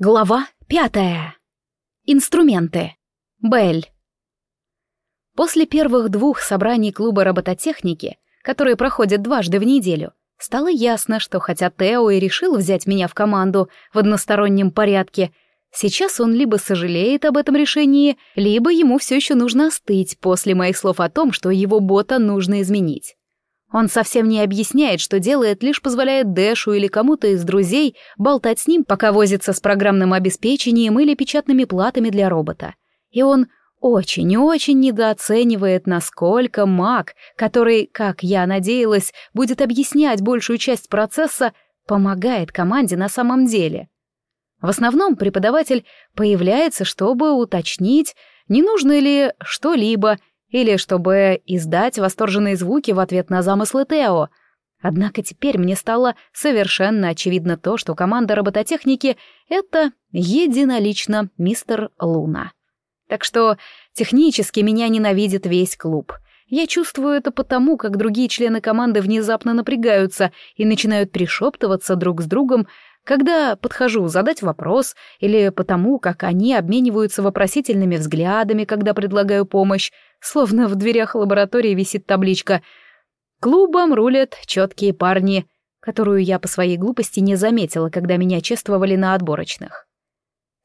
Глава пятая. Инструменты. Бель. После первых двух собраний клуба робототехники, которые проходят дважды в неделю, стало ясно, что хотя Тео и решил взять меня в команду в одностороннем порядке, сейчас он либо сожалеет об этом решении, либо ему все еще нужно остыть после моих слов о том, что его бота нужно изменить. Он совсем не объясняет, что делает, лишь позволяет Дэшу или кому-то из друзей болтать с ним, пока возится с программным обеспечением или печатными платами для робота. И он очень-очень недооценивает, насколько маг, который, как я надеялась, будет объяснять большую часть процесса, помогает команде на самом деле. В основном преподаватель появляется, чтобы уточнить, не нужно ли что-либо, или чтобы издать восторженные звуки в ответ на замыслы Тео. Однако теперь мне стало совершенно очевидно то, что команда робототехники — это единолично мистер Луна. Так что технически меня ненавидит весь клуб. Я чувствую это потому, как другие члены команды внезапно напрягаются и начинают пришептываться друг с другом, когда подхожу задать вопрос, или потому, как они обмениваются вопросительными взглядами, когда предлагаю помощь, словно в дверях лаборатории висит табличка «Клубом рулят четкие парни», которую я по своей глупости не заметила, когда меня чествовали на отборочных.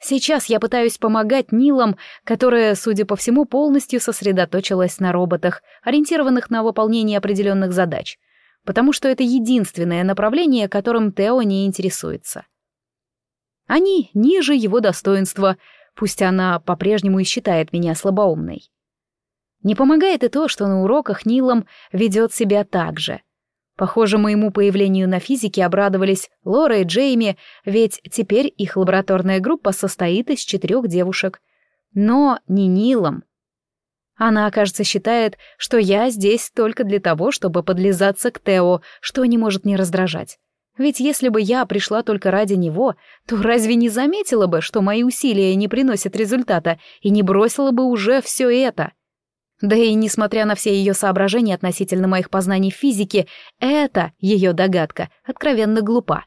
Сейчас я пытаюсь помогать Нилам, которая, судя по всему, полностью сосредоточилась на роботах, ориентированных на выполнение определенных задач — потому что это единственное направление, которым Тео не интересуется. Они ниже его достоинства, пусть она по-прежнему и считает меня слабоумной. Не помогает и то, что на уроках Нилом ведет себя так же. Похоже, моему появлению на физике обрадовались Лора и Джейми, ведь теперь их лабораторная группа состоит из четырех девушек. Но не Нилом, она, кажется, считает, что я здесь только для того, чтобы подлизаться к Тео, что не может не раздражать. Ведь если бы я пришла только ради него, то разве не заметила бы, что мои усилия не приносят результата и не бросила бы уже все это? Да и несмотря на все ее соображения относительно моих познаний в физике, эта ее догадка откровенно глупа.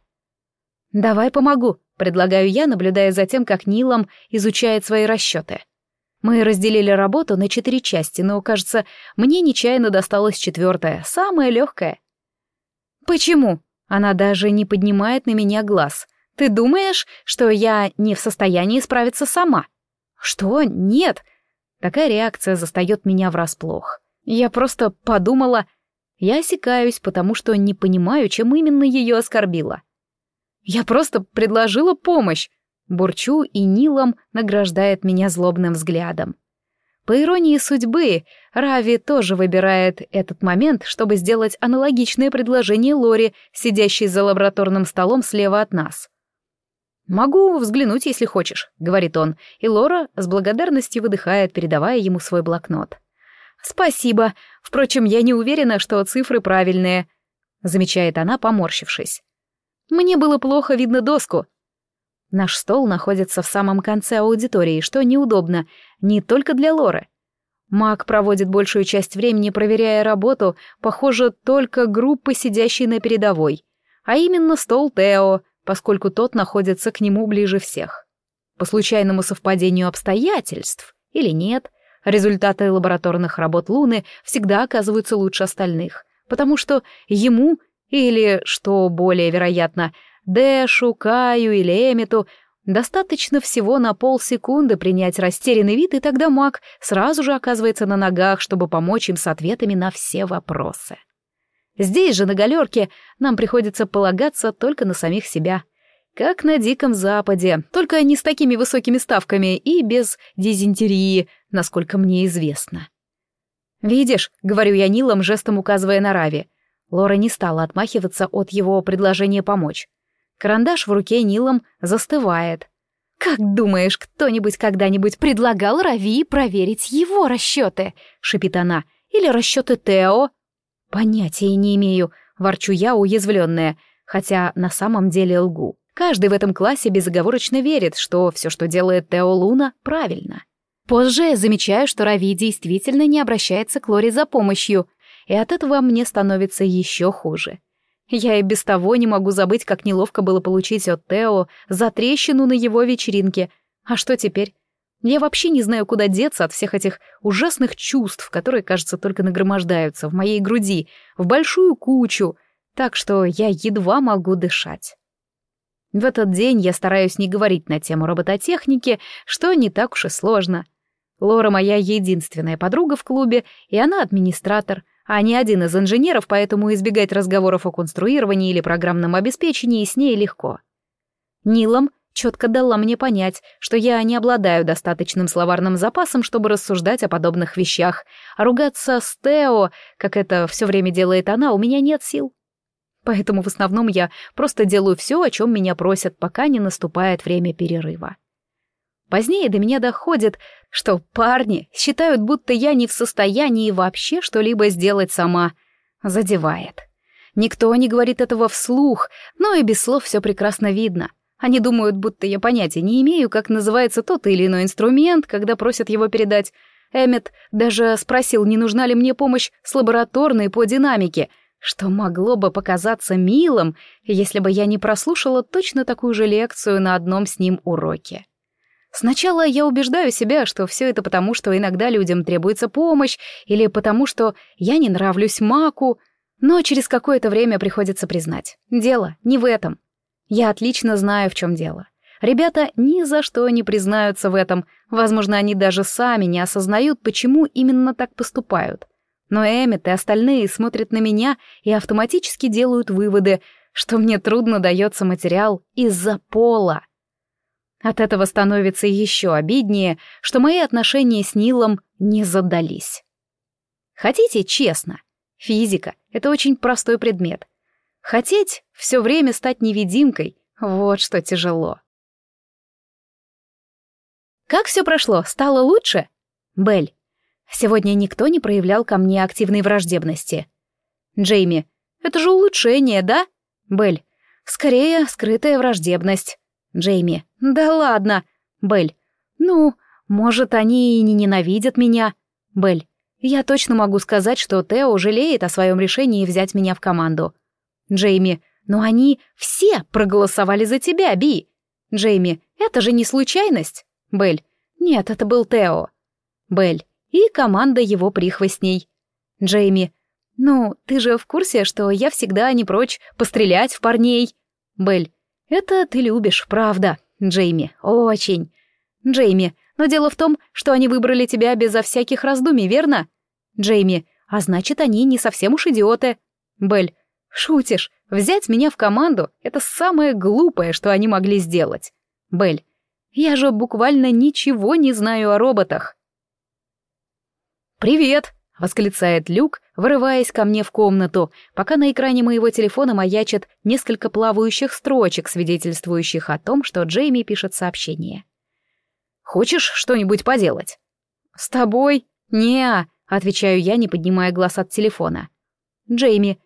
«Давай помогу», — предлагаю я, наблюдая за тем, как Нилом изучает свои расчеты. Мы разделили работу на четыре части, но, кажется, мне нечаянно досталась четвертая, самая легкая. «Почему?» Она даже не поднимает на меня глаз. «Ты думаешь, что я не в состоянии справиться сама?» «Что? Нет!» Такая реакция застает меня врасплох. Я просто подумала... Я осекаюсь, потому что не понимаю, чем именно ее оскорбила. Я просто предложила помощь. Бурчу, и Нилом награждает меня злобным взглядом. По иронии судьбы, Рави тоже выбирает этот момент, чтобы сделать аналогичное предложение Лори, сидящей за лабораторным столом слева от нас. «Могу взглянуть, если хочешь», — говорит он, и Лора с благодарностью выдыхает, передавая ему свой блокнот. «Спасибо. Впрочем, я не уверена, что цифры правильные», — замечает она, поморщившись. «Мне было плохо видно доску. Наш стол находится в самом конце аудитории, что неудобно, не только для Лоры. Маг проводит большую часть времени, проверяя работу, похоже, только группы, сидящие на передовой, а именно стол Тео, поскольку тот находится к нему ближе всех. По случайному совпадению обстоятельств или нет, результаты лабораторных работ Луны всегда оказываются лучше остальных, потому что ему, или, что более вероятно, Дэшу, Каю или Эмиту достаточно всего на полсекунды принять растерянный вид, и тогда маг сразу же оказывается на ногах, чтобы помочь им с ответами на все вопросы. Здесь же, на галерке, нам приходится полагаться только на самих себя. Как на Диком Западе, только не с такими высокими ставками и без дизентерии, насколько мне известно. «Видишь», — говорю я Нилом, жестом указывая на Рави. Лора не стала отмахиваться от его предложения помочь. Карандаш в руке Нилом застывает. «Как думаешь, кто-нибудь когда-нибудь предлагал Рави проверить его расчеты?» — шипит она. «Или расчеты Тео?» «Понятия не имею», — ворчу я, уязвленная, хотя на самом деле лгу. Каждый в этом классе безоговорочно верит, что все, что делает Тео Луна, правильно. Позже я замечаю, что Рави действительно не обращается к Лоре за помощью, и от этого мне становится еще хуже. Я и без того не могу забыть, как неловко было получить от Тео за трещину на его вечеринке. А что теперь? Я вообще не знаю, куда деться от всех этих ужасных чувств, которые, кажется, только нагромождаются в моей груди, в большую кучу, так что я едва могу дышать. В этот день я стараюсь не говорить на тему робототехники, что не так уж и сложно. Лора моя единственная подруга в клубе, и она администратор, а не один из инженеров, поэтому избегать разговоров о конструировании или программном обеспечении с ней легко. Нилом четко дала мне понять, что я не обладаю достаточным словарным запасом, чтобы рассуждать о подобных вещах, а ругаться с Тео, как это все время делает она, у меня нет сил. Поэтому в основном я просто делаю все, о чем меня просят, пока не наступает время перерыва. Позднее до меня доходит, что парни считают, будто я не в состоянии вообще что-либо сделать сама. Задевает. Никто не говорит этого вслух, но и без слов все прекрасно видно. Они думают, будто я понятия не имею, как называется тот или иной инструмент, когда просят его передать. Эммет даже спросил, не нужна ли мне помощь с лабораторной по динамике — что могло бы показаться милым, если бы я не прослушала точно такую же лекцию на одном с ним уроке. Сначала я убеждаю себя, что все это потому, что иногда людям требуется помощь, или потому, что я не нравлюсь Маку, но через какое-то время приходится признать, дело не в этом. Я отлично знаю, в чем дело. Ребята ни за что не признаются в этом, возможно, они даже сами не осознают, почему именно так поступают. Но Эммет и остальные смотрят на меня и автоматически делают выводы, что мне трудно дается материал из-за пола. От этого становится еще обиднее, что мои отношения с Нилом не задались. Хотите честно? Физика — это очень простой предмет. Хотеть все время стать невидимкой — вот что тяжело. Как все прошло? Стало лучше? Бель, Сегодня никто не проявлял ко мне активной враждебности. Джейми, это же улучшение, да? Белль, скорее скрытая враждебность. Джейми, да ладно. Белль, ну, может, они и не ненавидят меня. Белль, я точно могу сказать, что Тео жалеет о своем решении взять меня в команду. Джейми, но они все проголосовали за тебя, Би. Джейми, это же не случайность. Белль, нет, это был Тео. Белль, и команда его прихвостней. Джейми. «Ну, ты же в курсе, что я всегда не прочь пострелять в парней?» Белль. «Это ты любишь, правда, Джейми, очень. Джейми, но дело в том, что они выбрали тебя безо всяких раздумий, верно? Джейми, а значит, они не совсем уж идиоты. Белль, шутишь, взять меня в команду — это самое глупое, что они могли сделать. Белль, я же буквально ничего не знаю о роботах. «Привет!» — восклицает Люк, вырываясь ко мне в комнату, пока на экране моего телефона маячит несколько плавающих строчек, свидетельствующих о том, что Джейми пишет сообщение. «Хочешь что-нибудь поделать?» «С тобой?» «Не-а», отвечаю я, не поднимая глаз от телефона. «Джейми,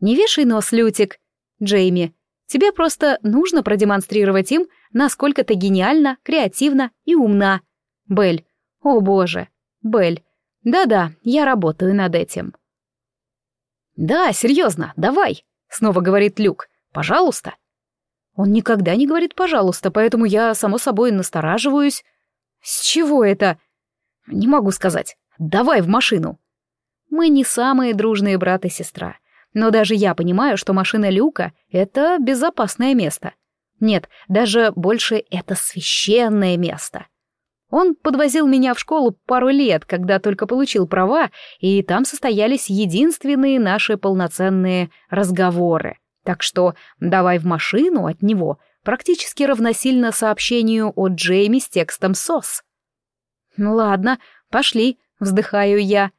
не вешай нос, Лютик!» «Джейми, тебе просто нужно продемонстрировать им, насколько ты гениальна, креативна и умна!» «Белль, о боже!» «Белль, да-да, я работаю над этим. Да, серьезно, давай, снова говорит Люк. Пожалуйста. Он никогда не говорит «пожалуйста», поэтому я, само собой, настораживаюсь. С чего это? Не могу сказать. Давай в машину. Мы не самые дружные брат и сестра. Но даже я понимаю, что машина Люка — это безопасное место. Нет, даже больше это священное место. Он подвозил меня в школу пару лет, когда только получил права, и там состоялись единственные наши полноценные разговоры. Так что «давай в машину» от него практически равносильно сообщению о Джейми с текстом «СОС». «Ну ладно, пошли», — вздыхаю я.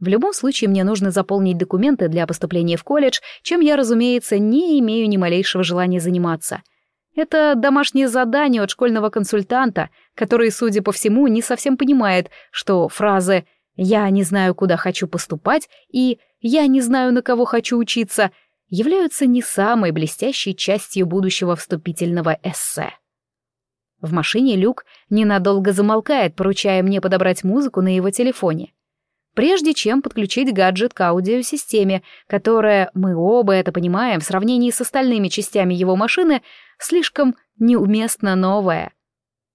В любом случае мне нужно заполнить документы для поступления в колледж, чем я, разумеется, не имею ни малейшего желания заниматься — это домашнее задание от школьного консультанта, который, судя по всему, не совсем понимает, что фразы «я не знаю, куда хочу поступать» и «я не знаю, на кого хочу учиться» являются не самой блестящей частью будущего вступительного эссе. В машине Люк ненадолго замолкает, поручая мне подобрать музыку на его телефоне. Прежде чем подключить гаджет к аудиосистеме, которая, мы оба это понимаем, в сравнении с остальными частями его машины, слишком неуместно новая.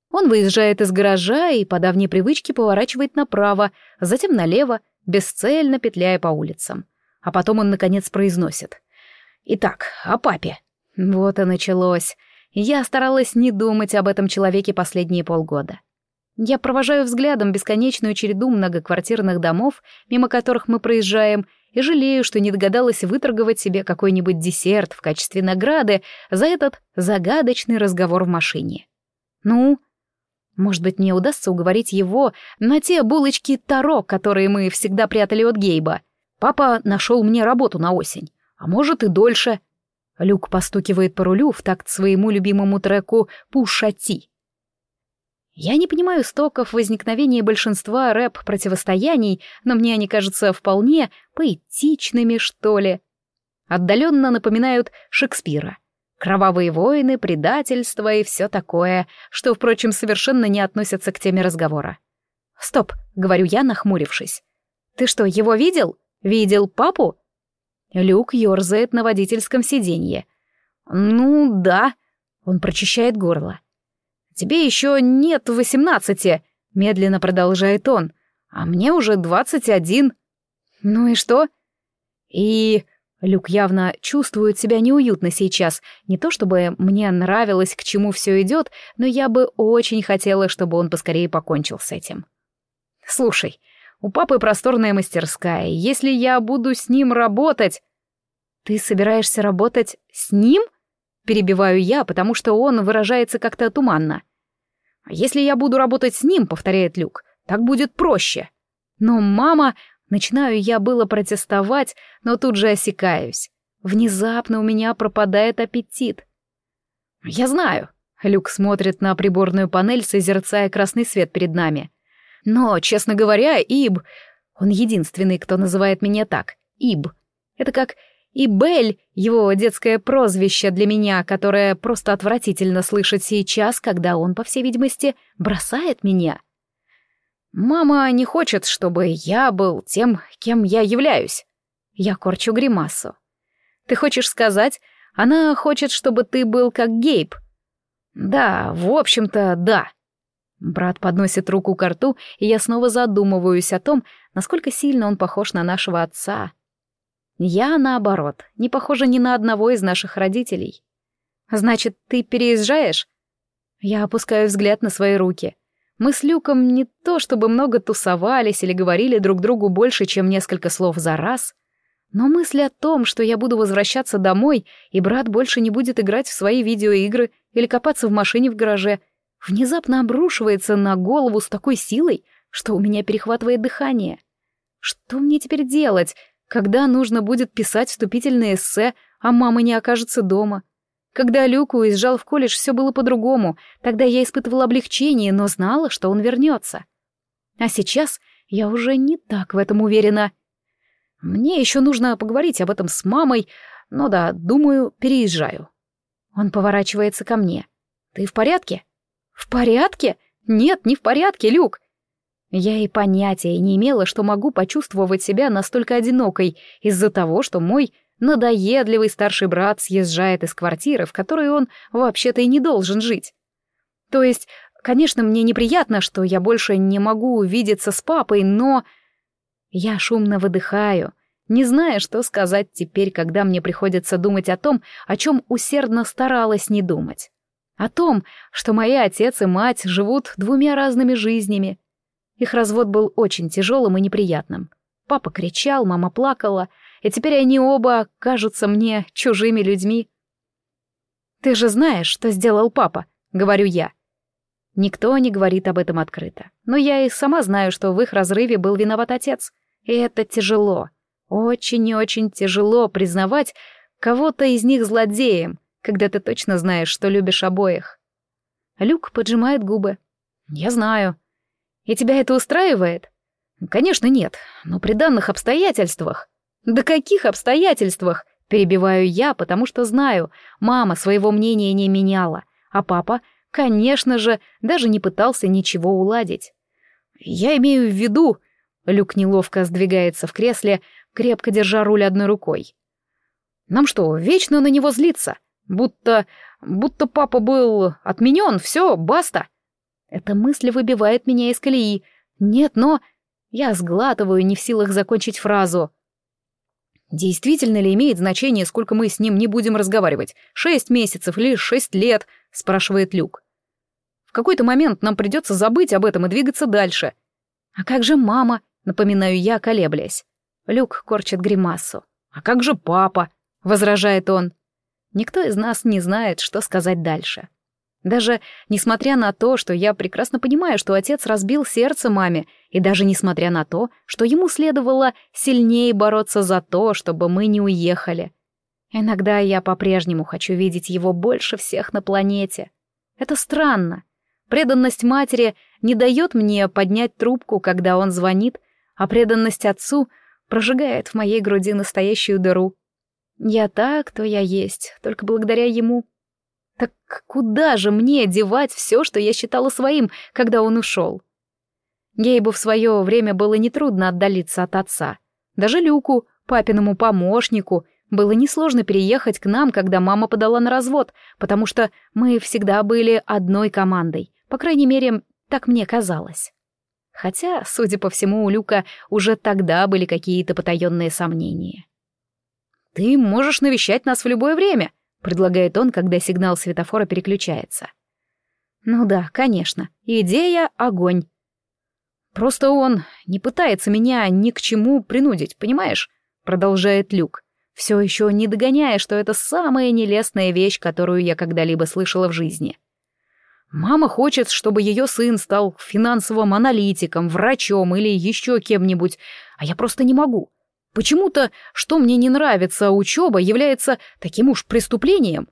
Он выезжает из гаража и по давней привычке поворачивает направо, затем налево, бесцельно петляя по улицам. А потом он, наконец, произносит. «Итак, о папе». Вот и началось. Я старалась не думать об этом человеке последние полгода. Я провожаю взглядом бесконечную череду многоквартирных домов, мимо которых мы проезжаем, и жалею, что не догадалась выторговать себе какой-нибудь десерт в качестве награды за этот загадочный разговор в машине. Ну, может быть, мне удастся уговорить его на те булочки Таро, которые мы всегда прятали от Гейба. Папа нашел мне работу на осень, а может и дольше — Люк постукивает по рулю в такт своему любимому треку «Пушати». Я не понимаю стоков возникновения большинства рэп-противостояний, но мне они кажутся вполне поэтичными, что ли. Отдаленно напоминают Шекспира. Кровавые войны, предательство и все такое, что, впрочем, совершенно не относятся к теме разговора. «Стоп», — говорю я, нахмурившись. «Ты что, его видел? Видел папу?» Люк ерзает на водительском сиденье. «Ну, да». Он прочищает горло. «Тебе еще нет восемнадцати», — медленно продолжает он. «А мне уже двадцать один». «Ну и что?» «И...» Люк явно чувствует себя неуютно сейчас. Не то чтобы мне нравилось, к чему все идет, но я бы очень хотела, чтобы он поскорее покончил с этим. «Слушай, у папы просторная мастерская. Если я буду с ним работать...» «Ты собираешься работать с ним?» Перебиваю я, потому что он выражается как-то туманно. «Если я буду работать с ним», — повторяет Люк, — «так будет проще». Но мама... Начинаю я было протестовать, но тут же осекаюсь. Внезапно у меня пропадает аппетит. «Я знаю», — Люк смотрит на приборную панель, созерцая красный свет перед нами. Но, честно говоря, Иб... Он единственный, кто называет меня так. Иб. Это как и Бель — его детское прозвище для меня, которое просто отвратительно слышать сейчас, когда он, по всей видимости, бросает меня. Мама не хочет, чтобы я был тем, кем я являюсь. Я корчу гримасу. Ты хочешь сказать, она хочет, чтобы ты был как Гейб? Да, в общем-то, да. Брат подносит руку к рту, и я снова задумываюсь о том, насколько сильно он похож на нашего отца. Я, наоборот, не похожа ни на одного из наших родителей. Значит, ты переезжаешь? Я опускаю взгляд на свои руки. Мы с Люком не то чтобы много тусовались или говорили друг другу больше, чем несколько слов за раз, но мысль о том, что я буду возвращаться домой, и брат больше не будет играть в свои видеоигры или копаться в машине в гараже, внезапно обрушивается на голову с такой силой, что у меня перехватывает дыхание. Что мне теперь делать? Когда нужно будет писать вступительное эссе, а мама не окажется дома? Когда Люк уезжал в колледж, все было по-другому. Тогда я испытывала облегчение, но знала, что он вернется. А сейчас я уже не так в этом уверена. Мне еще нужно поговорить об этом с мамой, но да, думаю, переезжаю. Он поворачивается ко мне. Ты в порядке? В порядке? Нет, не в порядке, Люк. Я и понятия не имела, что могу почувствовать себя настолько одинокой из-за того, что мой надоедливый старший брат съезжает из квартиры, в которой он вообще-то и не должен жить. То есть, конечно, мне неприятно, что я больше не могу увидеться с папой, но... Я шумно выдыхаю, не зная, что сказать теперь, когда мне приходится думать о том, о чем усердно старалась не думать. О том, что мои отец и мать живут двумя разными жизнями, их развод был очень тяжелым и неприятным. Папа кричал, мама плакала, и теперь они оба кажутся мне чужими людьми. «Ты же знаешь, что сделал папа», — говорю я. Никто не говорит об этом открыто. Но я и сама знаю, что в их разрыве был виноват отец. И это тяжело. Очень и очень тяжело признавать кого-то из них злодеем, когда ты точно знаешь, что любишь обоих. Люк поджимает губы. «Я знаю. И тебя это устраивает? Конечно, нет, но при данных обстоятельствах... Да каких обстоятельствах? Перебиваю я, потому что знаю, мама своего мнения не меняла, а папа, конечно же, даже не пытался ничего уладить. Я имею в виду, Люк неловко сдвигается в кресле, крепко держа руль одной рукой. Нам что, вечно на него злиться? Будто... будто папа был отменен, все, баста. Эта мысль выбивает меня из колеи. Нет, но... Я сглатываю, не в силах закончить фразу. «Действительно ли имеет значение, сколько мы с ним не будем разговаривать? Шесть месяцев или шесть лет?» — спрашивает Люк. «В какой-то момент нам придется забыть об этом и двигаться дальше». «А как же мама?» — напоминаю я, колеблясь. Люк корчит гримасу. «А как же папа?» — возражает он. Никто из нас не знает, что сказать дальше. Даже несмотря на то, что я прекрасно понимаю, что отец разбил сердце маме, и даже несмотря на то, что ему следовало сильнее бороться за то, чтобы мы не уехали. Иногда я по-прежнему хочу видеть его больше всех на планете. Это странно. Преданность матери не дает мне поднять трубку, когда он звонит, а преданность отцу прожигает в моей груди настоящую дыру. Я так, кто я есть, только благодаря ему. Куда же мне девать все, что я считала своим, когда он ушел? Гейбу в свое время было нетрудно отдалиться от отца. Даже Люку, папиному помощнику, было несложно переехать к нам, когда мама подала на развод, потому что мы всегда были одной командой. По крайней мере, так мне казалось. Хотя, судя по всему, у Люка уже тогда были какие-то потаенные сомнения. «Ты можешь навещать нас в любое время», — предлагает он, когда сигнал светофора переключается. «Ну да, конечно. Идея — огонь. Просто он не пытается меня ни к чему принудить, понимаешь?» — продолжает Люк, все еще не догоняя, что это самая нелестная вещь, которую я когда-либо слышала в жизни. Мама хочет, чтобы ее сын стал финансовым аналитиком, врачом или еще кем-нибудь, а я просто не могу. Почему-то, что мне не нравится, учеба является таким уж преступлением.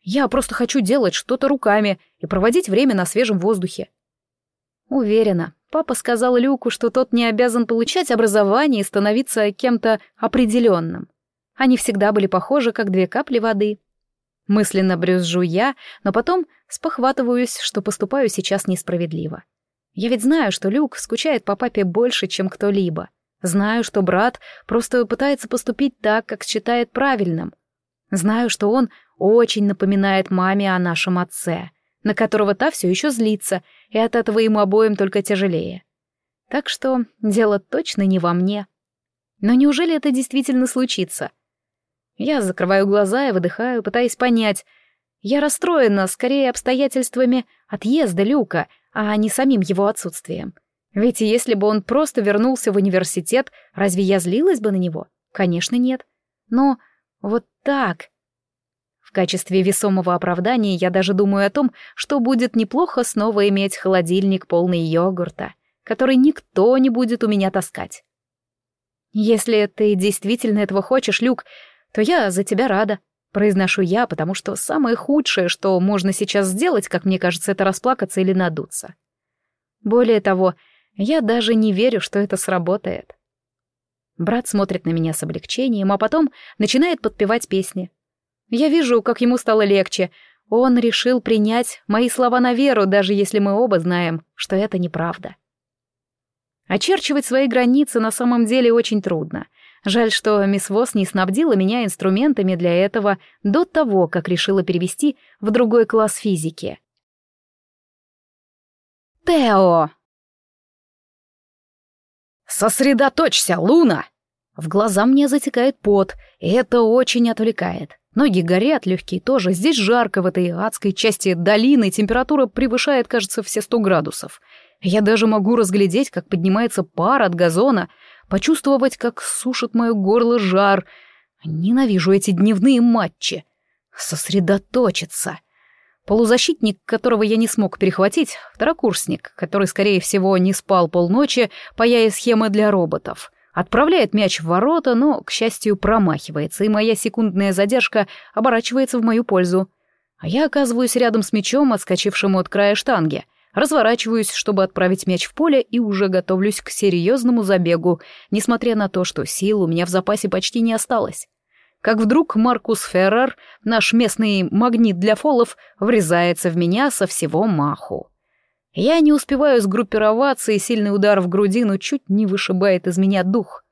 Я просто хочу делать что-то руками и проводить время на свежем воздухе. Уверена, папа сказал Люку, что тот не обязан получать образование и становиться кем-то определенным. Они всегда были похожи, как две капли воды. Мысленно брюзжу я, но потом спохватываюсь, что поступаю сейчас несправедливо. Я ведь знаю, что Люк скучает по папе больше, чем кто-либо. Знаю, что брат просто пытается поступить так, как считает правильным. Знаю, что он очень напоминает маме о нашем отце, на которого та все еще злится, и от этого ему обоим только тяжелее. Так что дело точно не во мне. Но неужели это действительно случится? Я закрываю глаза и выдыхаю, пытаясь понять. Я расстроена скорее обстоятельствами отъезда Люка, а не самим его отсутствием. Ведь если бы он просто вернулся в университет, разве я злилась бы на него? Конечно, нет. Но вот так... В качестве весомого оправдания я даже думаю о том, что будет неплохо снова иметь холодильник полный йогурта, который никто не будет у меня таскать. Если ты действительно этого хочешь, Люк, то я за тебя рада. Произношу я, потому что самое худшее, что можно сейчас сделать, как мне кажется, это расплакаться или надуться. Более того, я даже не верю, что это сработает. Брат смотрит на меня с облегчением, а потом начинает подпевать песни. Я вижу, как ему стало легче. Он решил принять мои слова на веру, даже если мы оба знаем, что это неправда. Очерчивать свои границы на самом деле очень трудно. Жаль, что мисс Вос не снабдила меня инструментами для этого до того, как решила перевести в другой класс физики. «Тео!» «Сосредоточься, Луна!» В глаза мне затекает пот, и это очень отвлекает. Ноги горят, легкие тоже. Здесь жарко в этой адской части долины, температура превышает, кажется, все сто градусов. Я даже могу разглядеть, как поднимается пар от газона, почувствовать, как сушит мое горло жар. Ненавижу эти дневные матчи. Сосредоточиться. Полузащитник, которого я не смог перехватить, второкурсник, который, скорее всего, не спал полночи, паяя схемы для роботов. Отправляет мяч в ворота, но, к счастью, промахивается, и моя секундная задержка оборачивается в мою пользу. А я оказываюсь рядом с мячом, отскочившим от края штанги. Разворачиваюсь, чтобы отправить мяч в поле, и уже готовлюсь к серьезному забегу, несмотря на то, что сил у меня в запасе почти не осталось как вдруг Маркус Феррер, наш местный магнит для фолов, врезается в меня со всего маху. Я не успеваю сгруппироваться, и сильный удар в грудину чуть не вышибает из меня дух.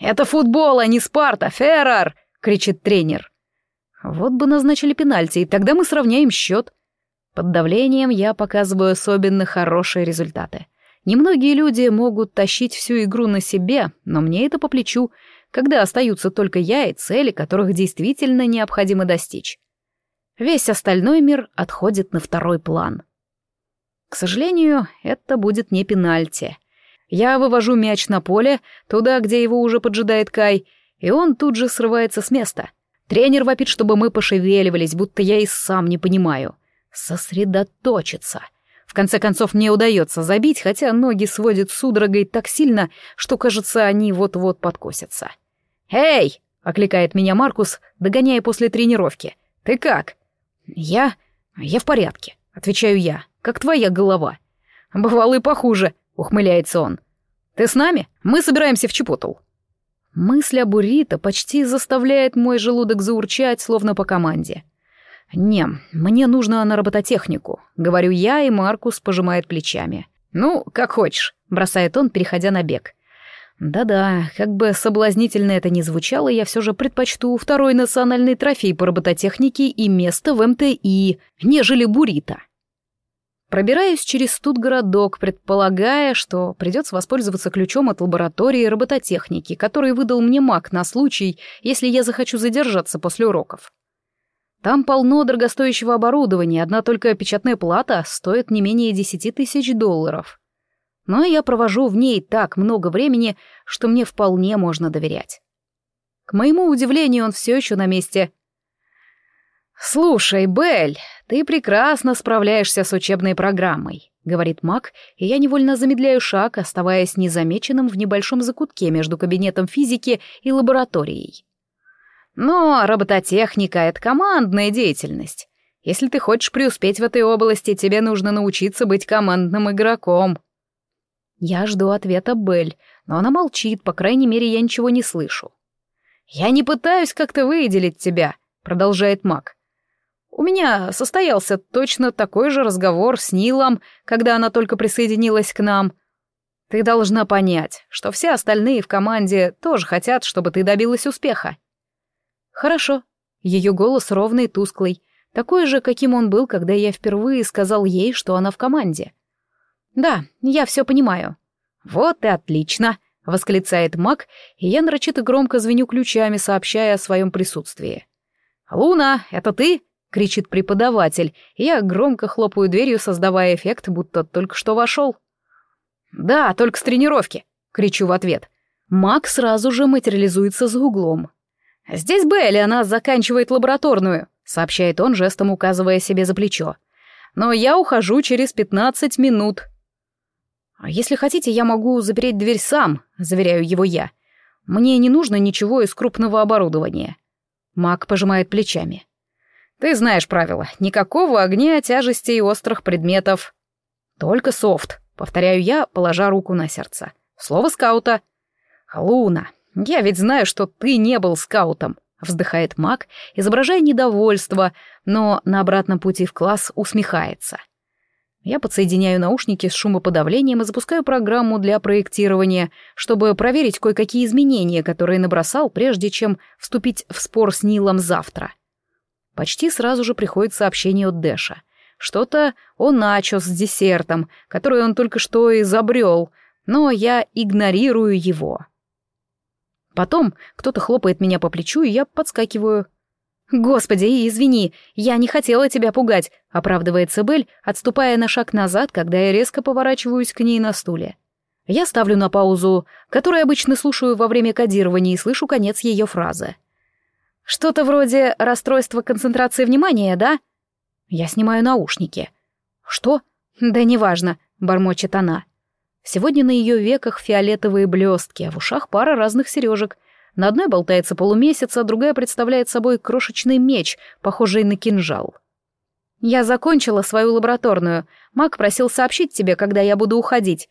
«Это футбол, а не Спарта, Феррар!» — кричит тренер. Вот бы назначили пенальти, и тогда мы сравняем счет. Под давлением я показываю особенно хорошие результаты. Немногие люди могут тащить всю игру на себе, но мне это по плечу, когда остаются только я и цели, которых действительно необходимо достичь. Весь остальной мир отходит на второй план. К сожалению, это будет не пенальти. Я вывожу мяч на поле, туда, где его уже поджидает Кай, и он тут же срывается с места. Тренер вопит, чтобы мы пошевеливались, будто я и сам не понимаю. Сосредоточиться. В конце концов, мне удается забить, хотя ноги сводят судорогой так сильно, что, кажется, они вот-вот подкосятся. «Эй!» — окликает меня Маркус, догоняя после тренировки. «Ты как?» «Я... я в порядке», — отвечаю я как твоя голова. Бывало и похуже, ухмыляется он. Ты с нами? Мы собираемся в Чепотл. Мысль о буррито почти заставляет мой желудок заурчать, словно по команде. «Не, мне нужно на робототехнику», — говорю я, и Маркус пожимает плечами. «Ну, как хочешь», — бросает он, переходя на бег. Да-да, как бы соблазнительно это ни звучало, я все же предпочту второй национальный трофей по робототехнике и место в МТИ, нежели буррито. Пробираюсь через тут городок, предполагая, что придется воспользоваться ключом от лаборатории робототехники, который выдал мне маг на случай, если я захочу задержаться после уроков. Там полно дорогостоящего оборудования, одна только печатная плата стоит не менее десяти тысяч долларов. Но я провожу в ней так много времени, что мне вполне можно доверять. К моему удивлению, он все еще на месте. «Слушай, Белль, ты прекрасно справляешься с учебной программой», — говорит Мак, и я невольно замедляю шаг, оставаясь незамеченным в небольшом закутке между кабинетом физики и лабораторией. «Но робототехника — это командная деятельность. Если ты хочешь преуспеть в этой области, тебе нужно научиться быть командным игроком». Я жду ответа Белль, но она молчит, по крайней мере, я ничего не слышу. «Я не пытаюсь как-то выделить тебя», — продолжает Мак. У меня состоялся точно такой же разговор с Нилом, когда она только присоединилась к нам. Ты должна понять, что все остальные в команде тоже хотят, чтобы ты добилась успеха. Хорошо. Ее голос ровный и тусклый, такой же, каким он был, когда я впервые сказал ей, что она в команде. Да, я все понимаю. Вот и отлично, восклицает Мак, и я нарочито громко звеню ключами, сообщая о своем присутствии. «Луна, это ты?» — кричит преподаватель, и я громко хлопаю дверью, создавая эффект, будто только что вошел. «Да, только с тренировки!» — кричу в ответ. Мак сразу же материализуется за углом. «Здесь Белли, она заканчивает лабораторную», — сообщает он, жестом указывая себе за плечо. «Но я ухожу через пятнадцать минут». «А «Если хотите, я могу запереть дверь сам», — заверяю его я. «Мне не нужно ничего из крупного оборудования». Мак пожимает плечами. Ты знаешь правила. Никакого огня, тяжести и острых предметов. Только софт, повторяю я, положа руку на сердце. Слово скаута. Луна, я ведь знаю, что ты не был скаутом, вздыхает маг, изображая недовольство, но на обратном пути в класс усмехается. Я подсоединяю наушники с шумоподавлением и запускаю программу для проектирования, чтобы проверить кое-какие изменения, которые набросал, прежде чем вступить в спор с Нилом завтра. Почти сразу же приходит сообщение от Дэша. Что-то о начос с десертом, который он только что изобрел, но я игнорирую его. Потом кто-то хлопает меня по плечу, и я подскакиваю. «Господи, извини, я не хотела тебя пугать», — оправдывается Белль, отступая на шаг назад, когда я резко поворачиваюсь к ней на стуле. Я ставлю на паузу, которую обычно слушаю во время кодирования, и слышу конец ее фразы. Что-то вроде расстройства концентрации внимания, да? Я снимаю наушники. Что? Да неважно, бормочет она. Сегодня на ее веках фиолетовые блестки, а в ушах пара разных сережек. На одной болтается полумесяц, а другая представляет собой крошечный меч, похожий на кинжал. Я закончила свою лабораторную. Мак просил сообщить тебе, когда я буду уходить.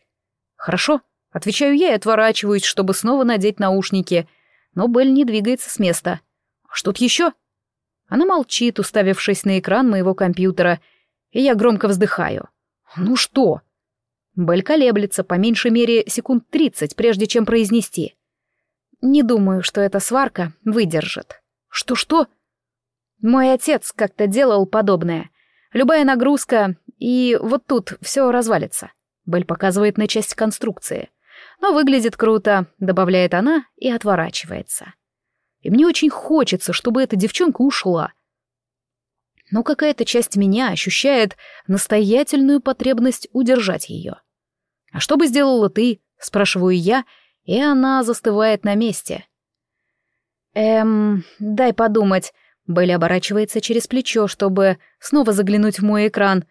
Хорошо, отвечаю я и отворачиваюсь, чтобы снова надеть наушники. Но Белль не двигается с места. А что тут еще? Она молчит, уставившись на экран моего компьютера, и я громко вздыхаю. «Ну что?» Бель колеблется по меньшей мере секунд тридцать, прежде чем произнести. «Не думаю, что эта сварка выдержит». «Что-что?» «Мой отец как-то делал подобное. Любая нагрузка, и вот тут все развалится». Бель показывает на часть конструкции. «Но выглядит круто», — добавляет она и отворачивается. И мне очень хочется, чтобы эта девчонка ушла, но какая-то часть меня ощущает настоятельную потребность удержать ее. «А что бы сделала ты?» — спрашиваю я, и она застывает на месте. «Эм, дай подумать». Белли оборачивается через плечо, чтобы снова заглянуть в мой экран,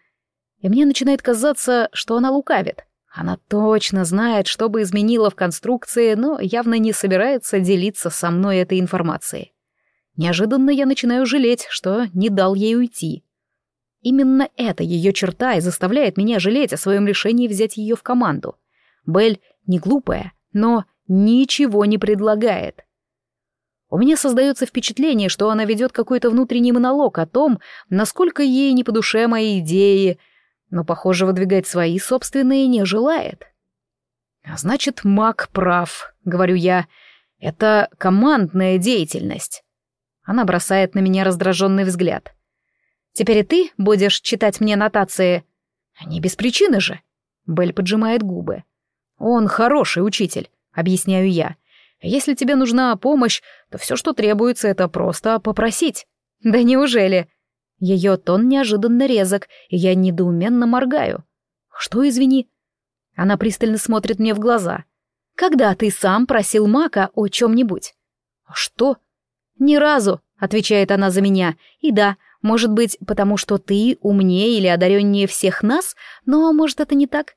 и мне начинает казаться, что она лукавит. Она точно знает, что бы изменила в конструкции, но явно не собирается делиться со мной этой информацией. Неожиданно я начинаю жалеть, что не дал ей уйти. Именно эта ее черта и заставляет меня жалеть о своем решении взять ее в команду. Белль не глупая, но ничего не предлагает. У меня создается впечатление, что она ведет какой-то внутренний монолог о том, насколько ей не по душе мои идеи, но, похоже, выдвигать свои собственные не желает. «А значит, маг прав», — говорю я. «Это командная деятельность. Она бросает на меня раздраженный взгляд. «Теперь и ты будешь читать мне нотации?» «Не без причины же!» Белль поджимает губы. «Он хороший учитель», — объясняю я. «Если тебе нужна помощь, то все, что требуется, это просто попросить». «Да неужели?» Ее тон неожиданно резок, и я недоуменно моргаю. «Что, извини?» Она пристально смотрит мне в глаза. «Когда ты сам просил Мака о чем-нибудь?» «Что?» «Ни разу», — отвечает она за меня. «И да, может быть, потому что ты умнее или одареннее всех нас, но, может, это не так?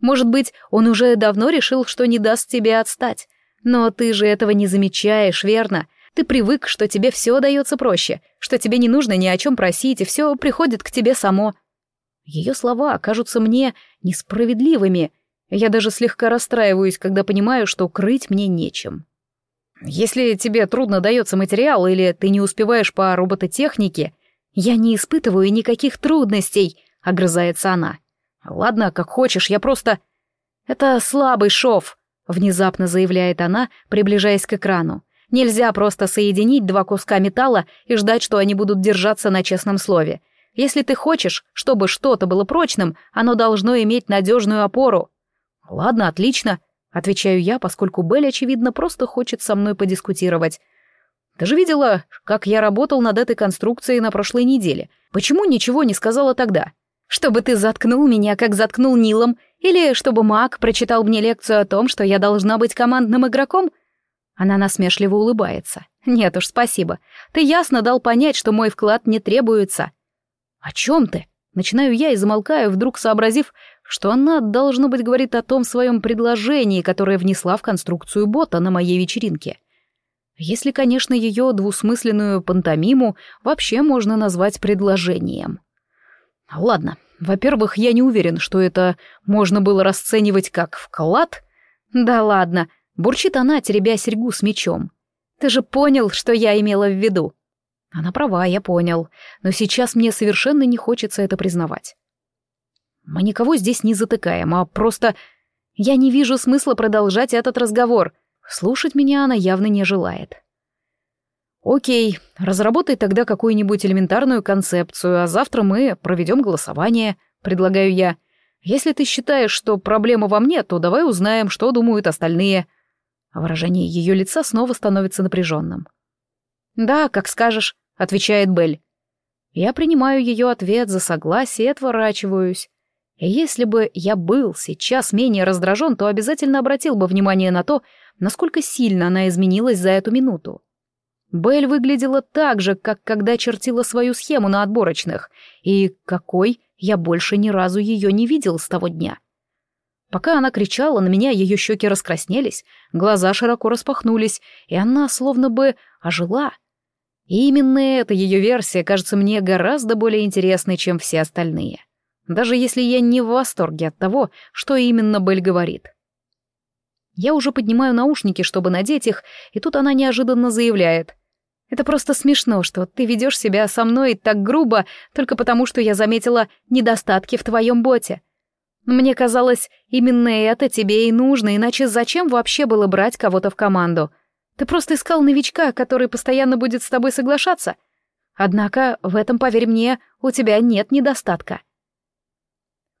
Может быть, он уже давно решил, что не даст тебе отстать. Но ты же этого не замечаешь, верно? Ты привык, что тебе все дается проще, что тебе не нужно ни о чем просить, и все приходит к тебе само». Ее слова кажутся мне несправедливыми. Я даже слегка расстраиваюсь, когда понимаю, что крыть мне нечем. Если тебе трудно дается материал или ты не успеваешь по робототехнике, я не испытываю никаких трудностей, огрызается она. Ладно, как хочешь, я просто... Это слабый шов, внезапно заявляет она, приближаясь к экрану. Нельзя просто соединить два куска металла и ждать, что они будут держаться на честном слове. Если ты хочешь, чтобы что-то было прочным, оно должно иметь надежную опору. Ладно, отлично, Отвечаю я, поскольку Белль, очевидно, просто хочет со мной подискутировать. Ты же видела, как я работал над этой конструкцией на прошлой неделе. Почему ничего не сказала тогда? Чтобы ты заткнул меня, как заткнул Нилом, или чтобы Мак прочитал мне лекцию о том, что я должна быть командным игроком? Она насмешливо улыбается. Нет уж, спасибо. Ты ясно дал понять, что мой вклад не требуется. О чем ты? Начинаю я и замолкаю, вдруг сообразив, что она, должно быть, говорит о том своем предложении, которое внесла в конструкцию бота на моей вечеринке. Если, конечно, ее двусмысленную пантомиму вообще можно назвать предложением. Ладно, во-первых, я не уверен, что это можно было расценивать как вклад. Да ладно, бурчит она, теребя серьгу с мечом. Ты же понял, что я имела в виду. Она права, я понял, но сейчас мне совершенно не хочется это признавать. Мы никого здесь не затыкаем, а просто... Я не вижу смысла продолжать этот разговор. Слушать меня она явно не желает. Окей, разработай тогда какую-нибудь элементарную концепцию, а завтра мы проведем голосование, предлагаю я. Если ты считаешь, что проблема во мне, то давай узнаем, что думают остальные. А выражение ее лица снова становится напряженным. «Да, как скажешь», — отвечает Белль. Я принимаю ее ответ за согласие и отворачиваюсь. И если бы я был сейчас менее раздражен, то обязательно обратил бы внимание на то, насколько сильно она изменилась за эту минуту. Белль выглядела так же, как когда чертила свою схему на отборочных, и какой я больше ни разу ее не видел с того дня. Пока она кричала, на меня ее щеки раскраснелись, глаза широко распахнулись, и она словно бы ожила. И именно эта ее версия кажется мне гораздо более интересной, чем все остальные. — даже если я не в восторге от того, что именно Белль говорит. Я уже поднимаю наушники, чтобы надеть их, и тут она неожиданно заявляет. «Это просто смешно, что ты ведешь себя со мной так грубо, только потому что я заметила недостатки в твоем боте. Мне казалось, именно это тебе и нужно, иначе зачем вообще было брать кого-то в команду? Ты просто искал новичка, который постоянно будет с тобой соглашаться. Однако, в этом, поверь мне, у тебя нет недостатка.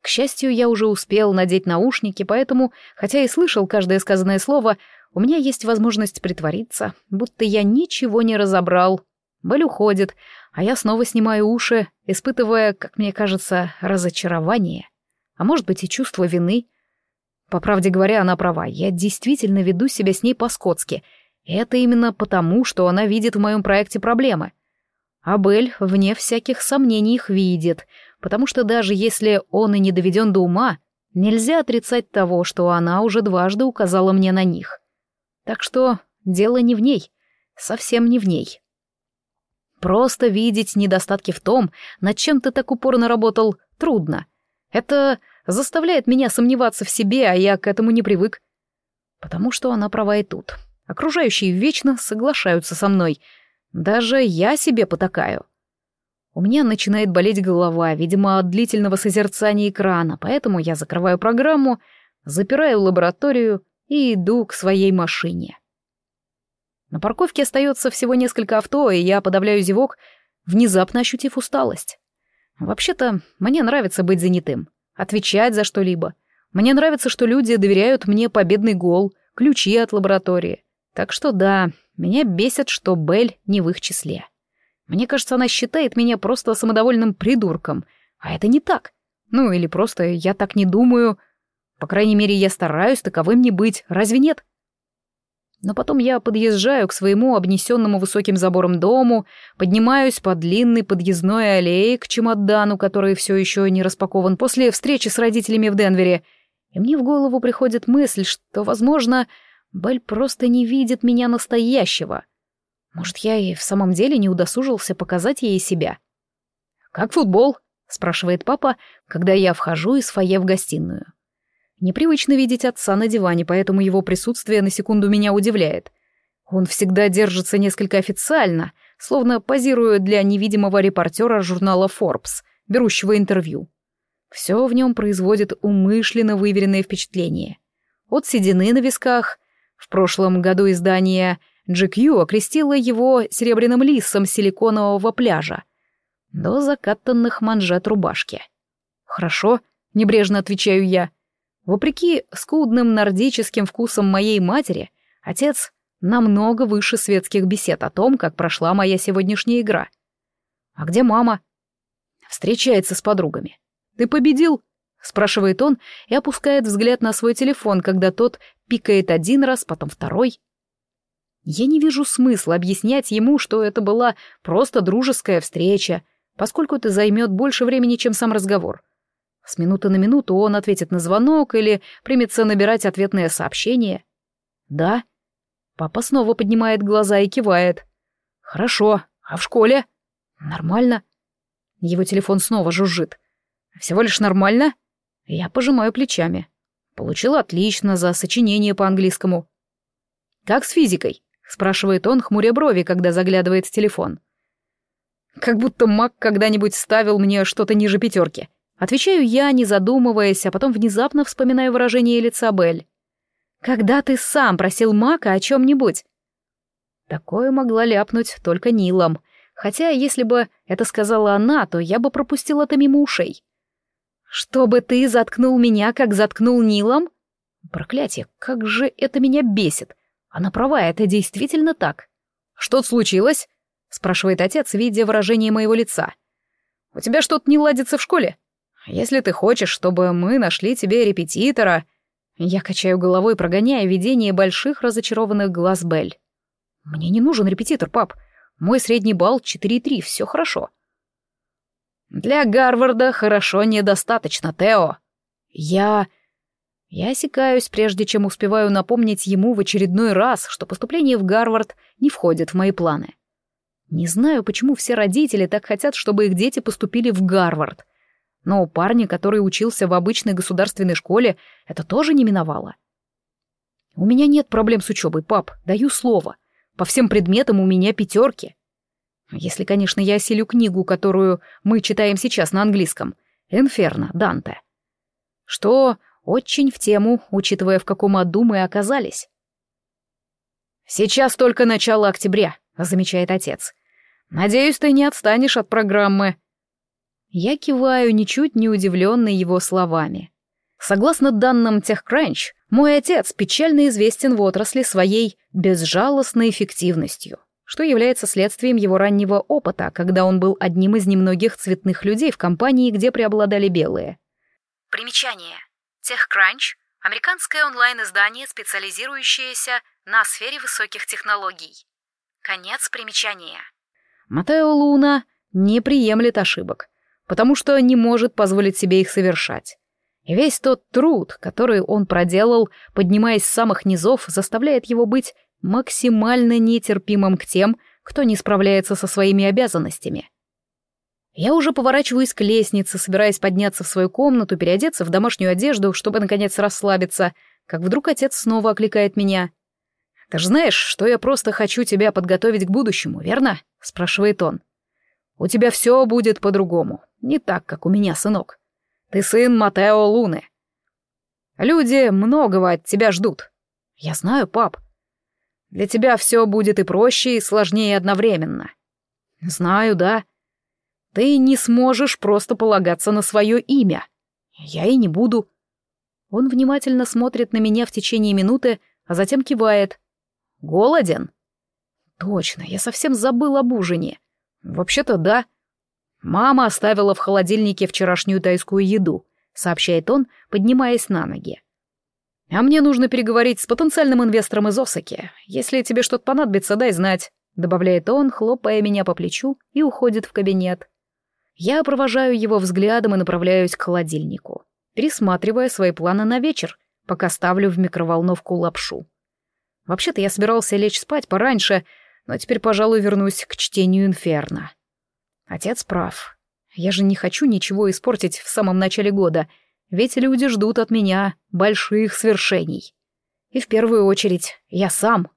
К счастью, я уже успел надеть наушники, поэтому, хотя и слышал каждое сказанное слово, у меня есть возможность притвориться, будто я ничего не разобрал. Боль уходит, а я снова снимаю уши, испытывая, как мне кажется, разочарование а может быть и чувство вины. По правде говоря, она права, я действительно веду себя с ней по-скотски. Это именно потому, что она видит в моем проекте проблемы. А Белль, вне всяких сомнений, их видит, потому что даже если он и не доведен до ума, нельзя отрицать того, что она уже дважды указала мне на них. Так что дело не в ней, совсем не в ней. Просто видеть недостатки в том, над чем ты так упорно работал, трудно. Это заставляет меня сомневаться в себе, а я к этому не привык. Потому что она права и тут. Окружающие вечно соглашаются со мной. Даже я себе потакаю. У меня начинает болеть голова, видимо, от длительного созерцания экрана, поэтому я закрываю программу, запираю лабораторию и иду к своей машине. На парковке остается всего несколько авто, и я подавляю зевок, внезапно ощутив усталость. Вообще-то, мне нравится быть занятым отвечать за что-либо. Мне нравится, что люди доверяют мне победный гол, ключи от лаборатории. Так что да, меня бесит, что Белль не в их числе. Мне кажется, она считает меня просто самодовольным придурком, а это не так. Ну или просто я так не думаю. По крайней мере, я стараюсь таковым не быть, разве нет? Но потом я подъезжаю к своему обнесенному высоким забором дому, поднимаюсь по длинной подъездной аллее к чемодану, который все еще не распакован после встречи с родителями в Денвере, и мне в голову приходит мысль, что, возможно, Белль просто не видит меня настоящего. Может, я и в самом деле не удосужился показать ей себя. «Как футбол?» — спрашивает папа, когда я вхожу из фойе в гостиную. Непривычно видеть отца на диване, поэтому его присутствие на секунду меня удивляет. Он всегда держится несколько официально, словно позирует для невидимого репортера журнала Forbes, берущего интервью. Все в нем производит умышленно выверенное впечатление. От седины на висках. В прошлом году издание GQ окрестило его серебряным лисом силиконового пляжа. До закатанных манжет рубашки. «Хорошо», — небрежно отвечаю я, — Вопреки скудным нордическим вкусам моей матери, отец намного выше светских бесед о том, как прошла моя сегодняшняя игра. А где мама? Встречается с подругами. Ты победил? спрашивает он и опускает взгляд на свой телефон, когда тот пикает один раз, потом второй. Я не вижу смысла объяснять ему, что это была просто дружеская встреча, поскольку это займет больше времени, чем сам разговор. С минуты на минуту он ответит на звонок или примется набирать ответное сообщение. «Да». Папа снова поднимает глаза и кивает. «Хорошо. А в школе?» «Нормально». Его телефон снова жужжит. «Всего лишь нормально?» Я пожимаю плечами. Получил отлично за сочинение по английскому. «Как с физикой?» — спрашивает он, хмуря брови, когда заглядывает в телефон. «Как будто Мак когда-нибудь ставил мне что-то ниже пятерки», Отвечаю я, не задумываясь, а потом внезапно вспоминаю выражение лица Белль. «Когда ты сам просил Мака о чем-нибудь?» Такое могла ляпнуть только Нилом, хотя если бы это сказала она, то я бы пропустил это мимо ушей. «Чтобы ты заткнул меня, как заткнул Нилом?» Проклятие, как же это меня бесит. Она права, это действительно так. «Что случилось?» — спрашивает отец, видя выражение моего лица. «У тебя что-то не ладится в школе?» Если ты хочешь, чтобы мы нашли тебе репетитора...» Я качаю головой, прогоняя видение больших разочарованных глаз Бель. «Мне не нужен репетитор, пап. Мой средний балл 4,3, все хорошо». «Для Гарварда хорошо недостаточно, Тео». «Я...» Я осекаюсь, прежде чем успеваю напомнить ему в очередной раз, что поступление в Гарвард не входит в мои планы. Не знаю, почему все родители так хотят, чтобы их дети поступили в Гарвард — но у парня, который учился в обычной государственной школе, это тоже не миновало. «У меня нет проблем с учебой, пап, даю слово. По всем предметам у меня пятерки. Если, конечно, я осилю книгу, которую мы читаем сейчас на английском. «Инферно» Данте. Что очень в тему, учитывая, в каком аду мы оказались. «Сейчас только начало октября», — замечает отец. «Надеюсь, ты не отстанешь от программы». Я киваю, ничуть не удивленный его словами. Согласно данным TechCrunch, мой отец печально известен в отрасли своей безжалостной эффективностью, что является следствием его раннего опыта, когда он был одним из немногих цветных людей в компании, где преобладали белые. Примечание. TechCrunch — американское онлайн-издание, специализирующееся на сфере высоких технологий. Конец примечания. Матео Луна не приемлет ошибок, потому что не может позволить себе их совершать. И весь тот труд, который он проделал, поднимаясь с самых низов, заставляет его быть максимально нетерпимым к тем, кто не справляется со своими обязанностями. Я уже поворачиваюсь к лестнице, собираясь подняться в свою комнату, переодеться в домашнюю одежду, чтобы, наконец, расслабиться, как вдруг отец снова окликает меня. «Ты же знаешь, что я просто хочу тебя подготовить к будущему, верно?» — спрашивает он. «У тебя все будет по-другому, не так, как у меня, сынок. Ты сын Матео Луны. Люди многого от тебя ждут. Я знаю, пап. Для тебя все будет и проще, и сложнее одновременно. Знаю, да. Ты не сможешь просто полагаться на свое имя. Я и не буду. Он внимательно смотрит на меня в течение минуты, а затем кивает. Голоден? Точно, я совсем забыл об ужине. Вообще-то да. Мама оставила в холодильнике вчерашнюю тайскую еду, сообщает он, поднимаясь на ноги. А мне нужно переговорить с потенциальным инвестором из Осаки. Если тебе что-то понадобится, дай знать, добавляет он, хлопая меня по плечу и уходит в кабинет. Я провожаю его взглядом и направляюсь к холодильнику, пересматривая свои планы на вечер, пока ставлю в микроволновку лапшу. Вообще-то я собирался лечь спать пораньше, но теперь, пожалуй, вернусь к чтению «Инферно». Отец прав. Я же не хочу ничего испортить в самом начале года, ведь люди ждут от меня больших свершений. И в первую очередь я сам.